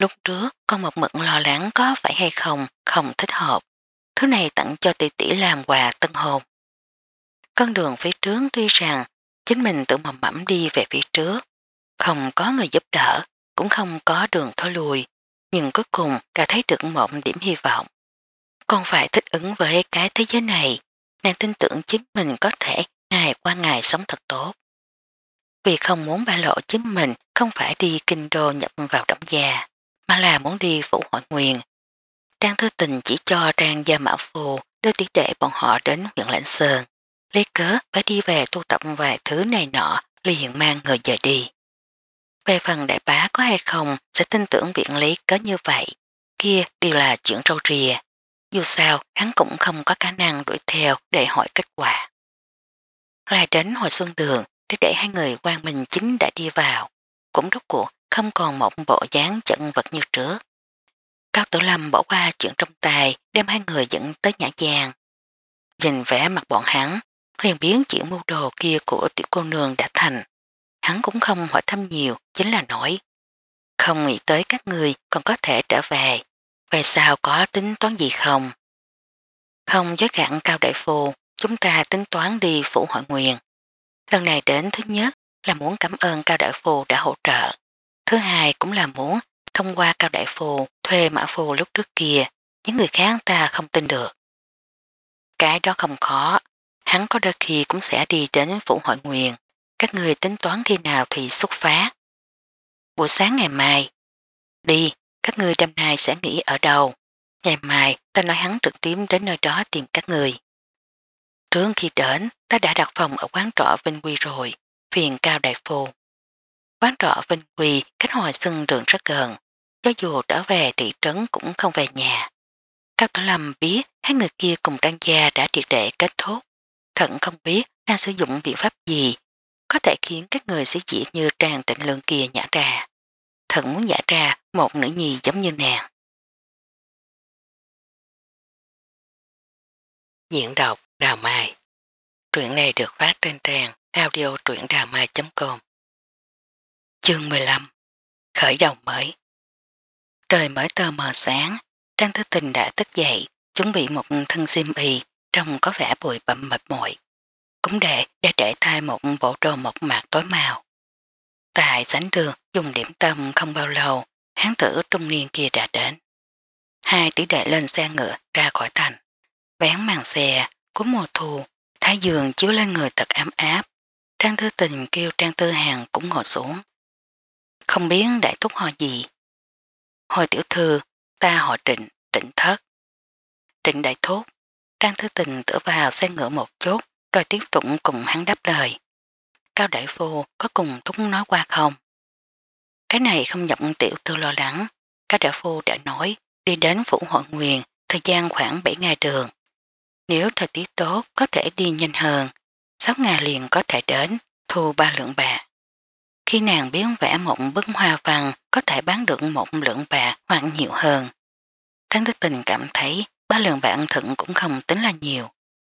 Lúc trước con một mực lo lắng có phải hay không, không thích hợp. Thứ này tặng cho tỷ tỷ làm quà tân hồn. Con đường phía trước tuy rằng chính mình tự mầm mẫm đi về phía trước. Không có người giúp đỡ, cũng không có đường thối lùi. Nhưng cuối cùng đã thấy được một điểm hy vọng. Con phải thích ứng với cái thế giới này. Nàng tin tưởng chính mình có thể ngày qua ngày sống thật tốt. Vì không muốn bại lộ chính mình không phải đi kinh đô nhập vào động già mà là muốn đi phủ hội nguyền. Trang Thư Tình chỉ cho Trang Gia Mã Phù đưa tỷ đệ bọn họ đến huyện Lãnh Sơn. Lấy cớ phải đi về tu tập vài thứ này nọ liền mang người về đi. Về phần đại bá có hay không sẽ tin tưởng viện lý cớ như vậy. Kia đều là chuyện râu rìa. Dù sao hắn cũng không có khả năng đuổi theo để hỏi kết quả. Lại đến hồi xuân đường, tiếp để hai người quan mình chính đã đi vào cũng rốt cuộc không còn một bộ dáng chận vật như trước. Cao Tử Lâm bỏ qua chuyện trong tài đem hai người dẫn tới nhã giang. Nhìn vẻ mặt bọn hắn, liền biến chuyện mưu đồ kia của tiểu cô nương đã thành. Hắn cũng không hỏi thăm nhiều, chính là nổi. Không nghĩ tới các người còn có thể trở về. Về sao có tính toán gì không? Không giới cạn Cao Đại phù, chúng ta tính toán đi phủ hội nguyền. Lần này đến thứ nhất là muốn cảm ơn Cao Đại Phù đã hỗ trợ. Thứ hai cũng là muốn thông qua Cao Đại Phù thuê Mã Phù lúc trước kia, những người khác ta không tin được. Cái đó không khó, hắn có đôi khi cũng sẽ đi đến phủ hội nguyền, các người tính toán khi nào thì xuất phát. Buổi sáng ngày mai, đi, các người đêm nay sẽ nghỉ ở đâu. Ngày mai ta nói hắn trực tiếp đến nơi đó tìm các người. Trước khi đến, ta đã đặt phòng ở quán trọ Vinh Quy rồi phiền cao đại phu. Quán trọ Vinh Quỳ cách hồi xưng rượng rất gần, cho dù trở về thị trấn cũng không về nhà. Các tổ lầm biết hai người kia cùng trang gia đã triệt để kết thúc, thận không biết đang sử dụng biện pháp gì có thể khiến các người sĩ dĩ như trang trịnh lượng kia nhả ra. Thận muốn nhả ra một nữ nhi giống như nàng. Diễn đọc Đào Mai Truyện này được phát trên trang audio truyện đà mai.com Chương 15 Khởi đầu mới Trời mới tờ mờ sáng, Trang Thứ Tình đã thức dậy, chuẩn bị một thân sim y, trông có vẻ bụi bậm mệt mỏi. Cũng để đã để thay một bộ đồ mộc mạc tối màu. Tại sánh đường dùng điểm tâm không bao lâu, hán tử trung niên kia đã đến. Hai tỷ đệ lên xe ngựa ra khỏi thành. Vén màn xe, của mùa thu, thái dương chiếu lên người thật ấm áp, Trang Thư Tình kêu Trang Tư Hàng cũng ngồi xuống. Không biết đại thúc họ gì. Hồi tiểu thư, ta họ trịnh, trịnh thất. Trịnh đại thúc, Trang Thư Tình tựa vào xe ngựa một chút, rồi tiếp tục cùng hắn đáp lời. Cao đại phu có cùng thúc nói qua không? Cái này không giọng tiểu thư lo lắng. Cao đại phu đã nói, đi đến phủ hội nguyền, thời gian khoảng 7 ngày đường. Nếu thời tiết tốt, có thể đi nhanh hơn, sáu ngày liền có thể đến, thu ba lượng bạc. Khi nàng biến vẽ một bức hoa văn có thể bán được một lượng bạc hoặc nhiều hơn. Trang thức tình cảm thấy ba lượng bạc thận cũng không tính là nhiều.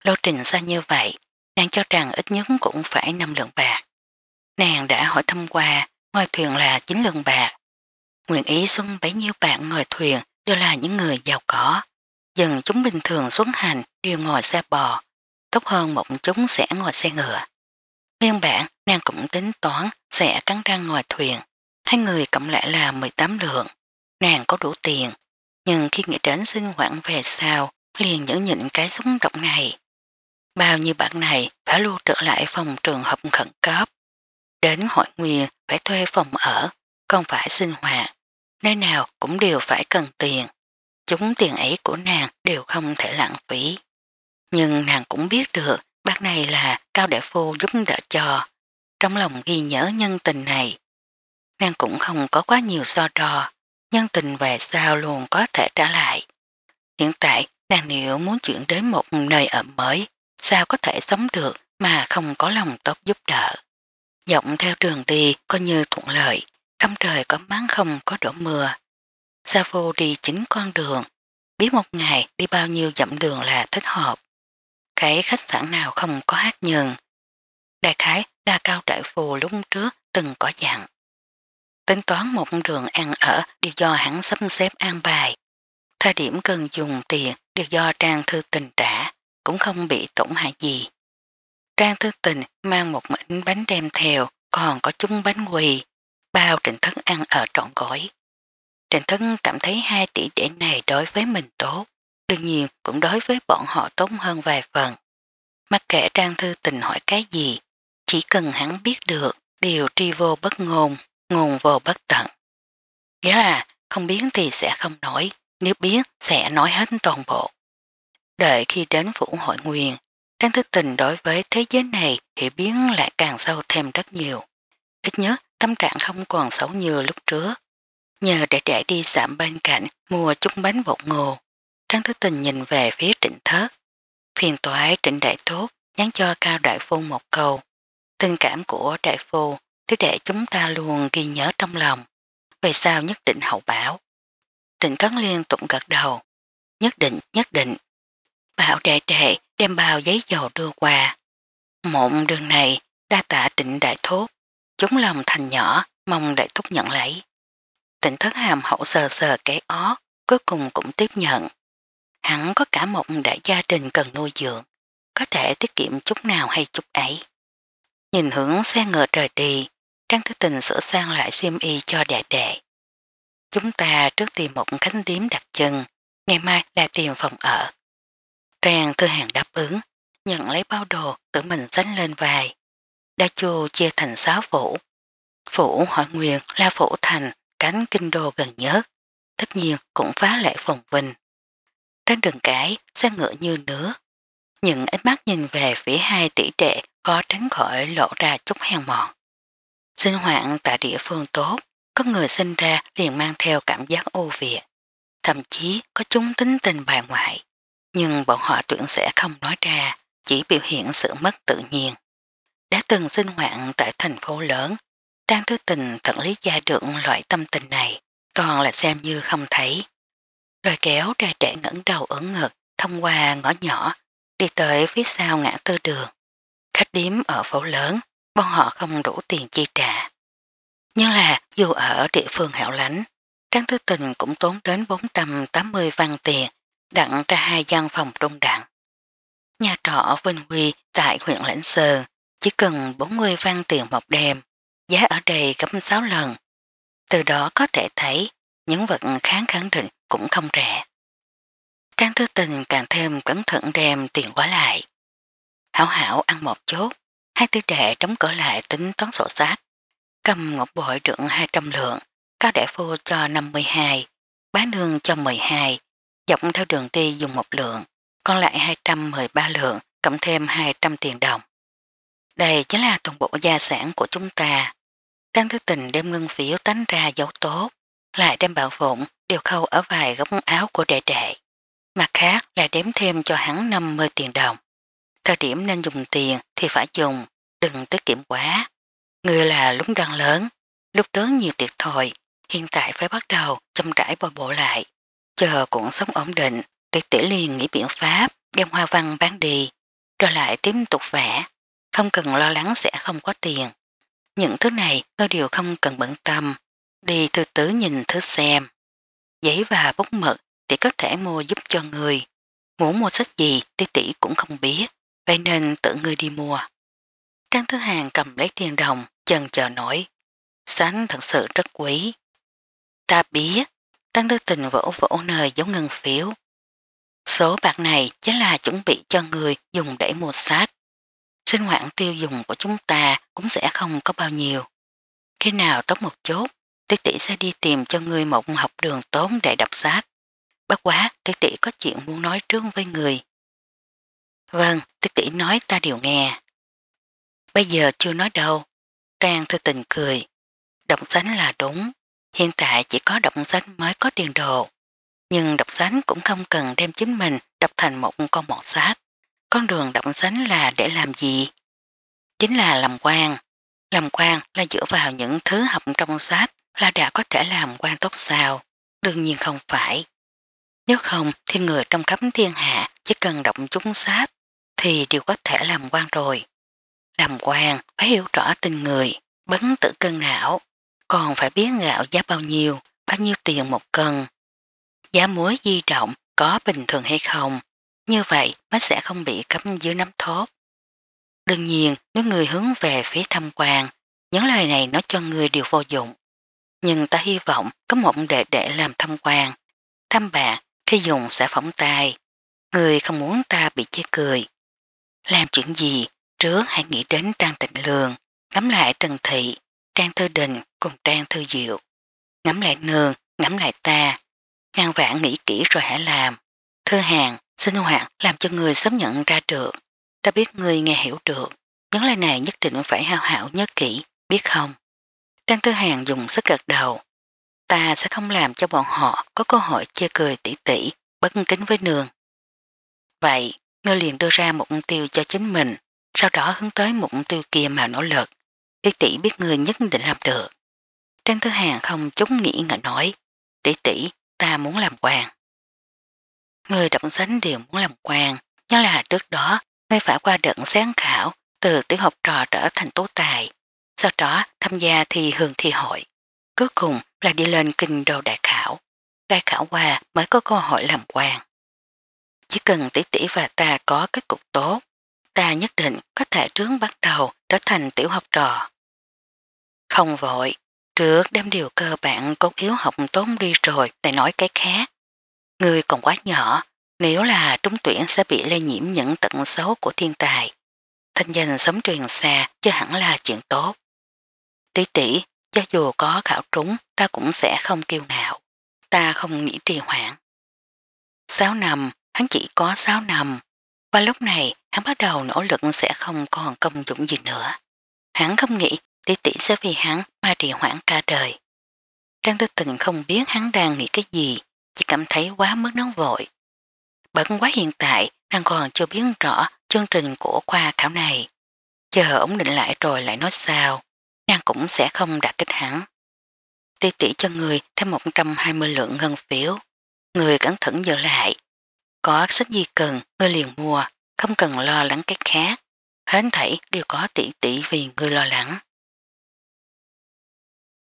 Lộ trình xa như vậy, nàng cho rằng ít nhất cũng phải 5 lượng bạc. Nàng đã hỏi thăm qua, ngoài thuyền là 9 lượng bạc. Nguyện ý xuân bấy nhiêu bạn ngồi thuyền đều là những người giàu có. Dần chúng bình thường xuống hành đều ngồi xe bò, tốt hơn một chúng sẽ ngồi xe ngựa. Nguyên bản, nàng cũng tính toán sẽ cắn răng ngồi thuyền. Hai người cộng lại là 18 lượng. Nàng có đủ tiền, nhưng khi nghĩ đến sinh hoạt về sau, liền nhẫn nhịn cái súng động này. Bao nhiêu bạn này phải lưu trở lại phòng trường hợp khẩn cấp. Đến hội nguyên phải thuê phòng ở, không phải sinh hoạt. Nơi nào cũng đều phải cần tiền. Chúng tiền ấy của nàng đều không thể lãng phí nhưng nàng cũng biết được bác này là cao đại phu giúp đỡ cho, trong lòng ghi nhớ nhân tình này. Nàng cũng không có quá nhiều so trò, nhân tình về sao luôn có thể trả lại. Hiện tại, nàng nếu muốn chuyển đến một nơi ở mới, sao có thể sống được mà không có lòng tốt giúp đỡ. Giọng theo trường đi coi như thuận lợi, trong trời có máng không có đổ mưa. sao vô đi chính con đường, biết một ngày đi bao nhiêu dặm đường là thích hợp cái khách sạn nào không có hát nhường. Đại khái là cao đại phù lúc trước từng có dặn. Tính toán một đường ăn ở đều do hắn sắp xếp an bài. Thời điểm cần dùng tiền đều do trang thư tình trả, cũng không bị tổn hại gì. Trang thư tình mang một mảnh bánh đem theo, còn có chung bánh quỳ, bao trịnh thức ăn ở trọn gói. Trịnh thức cảm thấy hai tỷ đệ này đối với mình tốt đương nhiên cũng đối với bọn họ tốt hơn vài phần. Mặc kệ Trang Thư Tình hỏi cái gì, chỉ cần hắn biết được điều tri vô bất ngôn, ngôn vô bất tận. Nghĩa là không biết thì sẽ không nói, nếu biết sẽ nói hết toàn bộ. Đợi khi đến phủ hội nguyên, Trang Thư Tình đối với thế giới này hiểu biến lại càng sâu thêm rất nhiều. Ít nhất tâm trạng không còn xấu như lúc trước. Nhờ để trẻ đi sạm bên cạnh mua chút bánh bột ngô, Trang Thứ Tình nhìn về phía trịnh thất. Phiền toái trịnh đại tốt nhắn cho Cao Đại Phu một câu. Tình cảm của Đại Phu thứ để chúng ta luôn ghi nhớ trong lòng. Về sao nhất định hậu bảo. Trịnh Thất liên tụng gật đầu. Nhất định, nhất định. Bảo đệ đệ đem bao giấy dầu đưa qua. Mộn đường này đa tạ trịnh đại thốt. Chúng lòng thành nhỏ mong đại thúc nhận lấy. Tịnh Thất hàm hậu sờ sờ cái ó cuối cùng cũng tiếp nhận. Hắn có cả một đại gia đình cần nuôi dưỡng, có thể tiết kiệm chút nào hay chút ấy. Nhìn hướng xe ngựa rời đi, Trang Thứ Tình sửa sang lại xiêm y cho đệ đệ. Chúng ta trước tìm một khánh điếm đặt chân, ngày mai là tìm phòng ở. Trang Thư Hàng đáp ứng, nhận lấy bao đồ tự mình sánh lên vài. Đa chô chia thành sáu phủ. Phủ hỏi nguyện là phủ thành cánh kinh đô gần nhất, tất nhiên cũng phá lệ phòng vinh. Trên đường cái, xe ngựa như nứa. Những ánh mắt nhìn về phía hai tỷ đệ có tránh khỏi lộ ra chút hèn mòn. Sinh hoạn tại địa phương tốt, có người sinh ra liền mang theo cảm giác ô việt. Thậm chí có chúng tính tình bài ngoại. Nhưng bọn họ tuyển sẽ không nói ra, chỉ biểu hiện sự mất tự nhiên. Đã từng sinh hoạn tại thành phố lớn, Trang Thứ Tình thận lý ra được loại tâm tình này, toàn là xem như không thấy rồi kéo trẻ trẻ ngẩn đầu ẩn ngực thông qua ngõ nhỏ đi tới phía sau ngã tư đường. Khách điếm ở phố lớn, bọn họ không đủ tiền chi trả. Nhưng là dù ở địa phương hẻo lánh, Trang Thư Tình cũng tốn đến 480 văn tiền đặng ra hai gian phòng trung đẳng. Nhà trọ Vinh Huy tại huyện Lãnh Sơn chỉ cần 40 văn tiền một đêm, giá ở đây gấp 6 lần. Từ đó có thể thấy những vật kháng khẳng định cũng không rẻ. Trang Thư Tình càng thêm cẩn thận đem tiền quá lại. Hảo hảo ăn một chút, hai tư trẻ đóng cửa lại tính toán sổ sách. Cầm ngọc bội trượng 200 lượng, cao đại phu cho 52, bán nương cho 12, dọc theo đường đi dùng một lượng, còn lại 213 lượng, cộng thêm 200 tiền đồng. Đây chính là toàn bộ gia sản của chúng ta. Trang thư Tình đem ngân phiếu tánh ra dấu tốt, lại đem bạo vụn đều khâu ở vài góc áo của đệ đệ. Mặt khác là đếm thêm cho hắn 50 tiền đồng. Thời điểm nên dùng tiền thì phải dùng, đừng tiết kiệm quá. Người là lúc đang lớn, lúc đó nhiều tiệc thôi, hiện tại phải bắt đầu châm trải bò bộ lại. Chờ cũng sống ổn định, tỷ tỉ liền nghĩ biện pháp đem hoa văn bán đi, rồi lại tiếp tục vẽ, không cần lo lắng sẽ không có tiền. Những thứ này tôi đều không cần bận tâm, Đi từ từ nhìn thứ xem. Giấy và bút mực tỷ có thể mua giúp cho người. Muốn mua sách gì tỷ tỷ cũng không biết, vậy nên tự người đi mua. Trang thứ hàng cầm lấy tiền đồng, chần chờ nổi. Sánh thật sự rất quý. Ta biết, Trang thứ Tình vỗ vỗ nơi giống ngân phiếu. Số bạc này chính là chuẩn bị cho người dùng để mua sách. Sinh hoạt tiêu dùng của chúng ta cũng sẽ không có bao nhiêu. Khi nào tốt một chút, tiết tỷ sẽ đi tìm cho người một học đường tốn để đọc sách. Bất quá, tiết tỷ có chuyện muốn nói trước với người. Vâng, tiết tỷ nói ta đều nghe. Bây giờ chưa nói đâu. Trang thư tình cười. Đọc sách là đúng. Hiện tại chỉ có đọc sách mới có tiền đồ. Nhưng đọc sách cũng không cần đem chính mình đọc thành một con mọt sách. Con đường đọc sách là để làm gì? Chính là làm quan. Làm quan là dựa vào những thứ học trong sách là đã có thể làm quan tốt sao, đương nhiên không phải. Nếu không thì người trong cấm thiên hạ chỉ cần động chúng sát thì đều có thể làm quan rồi. Làm quan phải hiểu rõ tình người, bấn tự cân não, còn phải biết gạo giá bao nhiêu, bao nhiêu tiền một cân. Giá muối di động có bình thường hay không, như vậy mới sẽ không bị cấm dưới nắm thốt. Đương nhiên, nếu người hướng về phía tham quan, những lời này nói cho người điều vô dụng nhưng ta hy vọng có một đệ đệ làm thăm quan. Thăm bạn khi dùng sẽ phỏng tay. Người không muốn ta bị chê cười. Làm chuyện gì, trước hãy nghĩ đến Trang Tịnh lường ngắm lại Trần Thị, Trang Thư Đình cùng Trang Thư Diệu. Ngắm lại nương, ngắm lại ta. Ngàn vạn nghĩ kỹ rồi hãy làm. Thư hàng, sinh hoạt làm cho người sớm nhận ra được. Ta biết người nghe hiểu được. Những lời này nhất định phải hao hảo nhớ kỹ, biết không? Trang Tư Hàng dùng sức gật đầu. Ta sẽ không làm cho bọn họ có cơ hội chê cười tỉ tỉ, bất kính với nương. Vậy, ngươi liền đưa ra một mục tiêu cho chính mình, sau đó hướng tới một mục tiêu kia mà nỗ lực. Tỷ tỷ biết ngươi nhất định làm được. Trang Tư Hàng không chút nghĩ ngợi nói, tỷ tỷ, ta muốn làm quan. Người động sánh đều muốn làm quan, nhưng là trước đó, ngươi phải qua đợt sáng khảo, từ tiểu học trò trở thành tố tài sau đó tham gia thi hương thi hội. Cuối cùng là đi lên kinh đô đại khảo. Đại khảo qua mới có cơ hội làm quan. Chỉ cần tỷ tỷ và ta có kết cục tốt, ta nhất định có thể trướng bắt đầu trở thành tiểu học trò. Không vội, trước đem điều cơ bản cốt yếu học tốn đi rồi để nói cái khác. Người còn quá nhỏ, nếu là trúng tuyển sẽ bị lây nhiễm những tận xấu của thiên tài. Thanh danh sớm truyền xa chứ hẳn là chuyện tốt. Tỷ tỷ, cho dù có khảo trúng ta cũng sẽ không kiêu ngạo. Ta không nghĩ trì hoãn. 6 năm, hắn chỉ có 6 năm. Và lúc này hắn bắt đầu nỗ lực sẽ không còn công dụng gì nữa. Hắn không nghĩ tỷ tỷ sẽ vì hắn mà trì hoãn cả đời. Trang tư tình không biết hắn đang nghĩ cái gì, chỉ cảm thấy quá mất nóng vội. Bận quá hiện tại, đang còn chưa biết rõ chương trình của khoa khảo này. Chờ ổn định lại rồi lại nói sao nàng cũng sẽ không đạt kích hắn. Tỷ tỷ cho người thêm 120 lượng ngân phiếu, người cẩn thận dở lại. Có sách gì cần, người liền mua, không cần lo lắng cách khác. Hết thảy đều có tỷ tỷ vì người lo lắng.